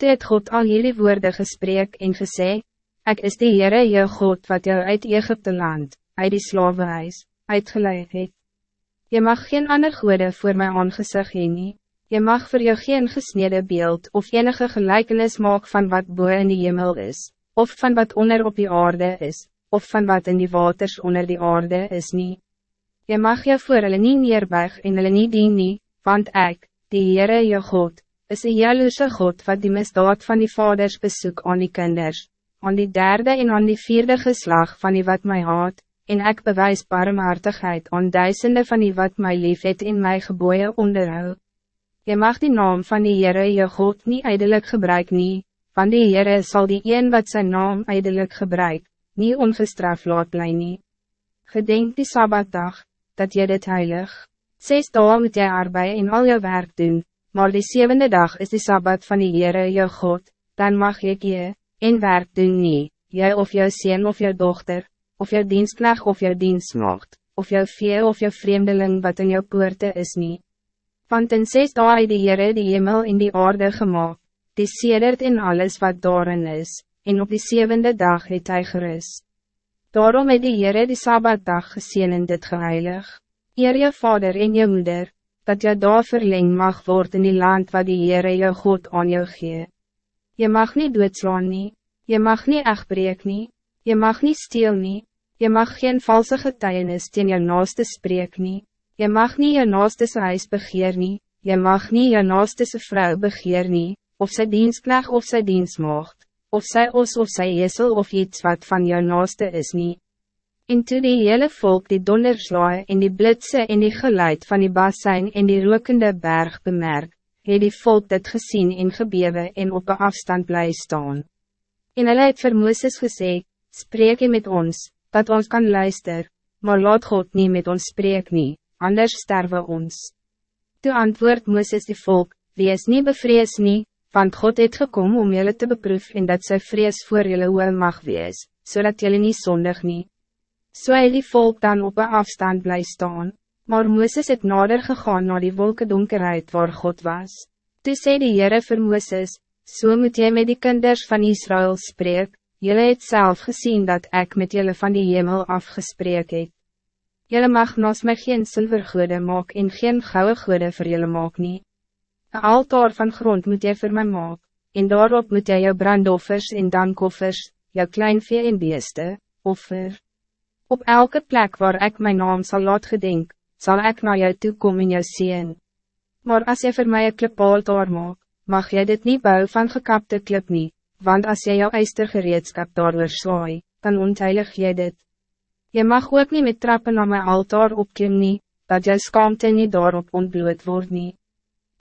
Toe het God al jullie woorden gesprek en gesê, Ek is die Heere jou God wat jou uit Egypte land, uit die slavenhuis, uitgeleid het. Je mag geen ander goede voor my aangezig heen nie. Je mag voor jou geen gesneden beeld of enige gelijkenis maak van wat boe in die hemel is, of van wat onder op die aarde is, of van wat in die waters onder die aarde is niet. Je mag je voor hulle nie neerbuig en hulle nie dien nie, want ek, die Heere je God, is een jaloerse God wat die misdaad van die vaders bezoek aan die kinders, aan die derde en aan die vierde geslag van die wat mij haat, en ik bewijs barmhartigheid aan duizenden van die wat mij lief het in my geboeien onderhou. Je mag die naam van die Heere je God niet eindelijk gebruik nie, van die Heere zal die een wat zijn naam eindelijk gebruik, niet ongestraft laat bly nie. Gedenk die Sabbatdag, dat je dit heilig. Zes dagen moet jy arbeid en al jou werk doen, maar die zevende dag is die Sabbat van die Heere je God, dan mag ik je, in werk doen nie, jy of jou sien of jou dochter, of jou dienstknecht of jou dienstmaagd, of jou vee of jou vreemdeling wat in jou poorte is niet. Want in zes dagen die Heere die hemel in die aarde gemaakt, die sedert in alles wat daarin is, en op die zevende dag het hy gerus. Daarom het die Heere die Sabbatdag gezien in dit geheilig. Eer je vader en je moeder, dat jou daar verleng mag worden in die land wat die Heere jou God aan jou gee. Je mag niet doodslaan nie, je mag niet echtbreek nie, je mag niet steel nie, je mag geen valse getuienis teen jou naaste spreek nie. Je mag niet je naaste huis begeer nie, je mag niet je naaste vrouw begeer nie, of sy dienstknecht of sy dienstmaagd, of sy os of sy esel of iets wat van jou naaste is nie. En toe die hele volk die donderslaai en die blitse en die geluid van die bassein en die rokende berg bemerk, het die volk dit gezien en gebewe en op een afstand bly staan. En hulle het vir Mooses gesê, spreek je met ons, dat ons kan luister, maar laat God niet met ons spreek nie anders sterven ons. Toe antwoord Mooses die volk, wees niet bevrees nie, want God het gekom om jullie te beproeven en dat sy vrees voor jullie wel mag wees, zodat jullie niet zondig nie. So het die volk dan op een afstand bly staan, maar Mooses het nader gegaan naar die wolkedonkerheid waar God was. Toe sê die Heere vir Mooses, so moet jy met die kinders van Israël spreek, jullie het zelf gezien dat ik met jullie van die hemel afgesprek het. Jelle mag nos my geen zilvergoede maak en geen gouden goede voor jullie maak nie. Een altaar van grond moet jy voor mij maak, en daarop moet jy jou brandoffers en dankoffers, jou kleinvee en beeste, offer. Op elke plek waar ik mijn naam zal laat gedenk, zal ik naar jou toe komen en jou zien. Maar als je voor mij een klipaltaar maak, mag jij dit niet bouwen van gekapte klip nie, want als jy jou eistergereedskap daar zwaai, dan ontheilig jy dit. Je mag ook niet met trappen naar mijn altaar opklim nie, dat jou skaamte nie daarop ontbloot word nie.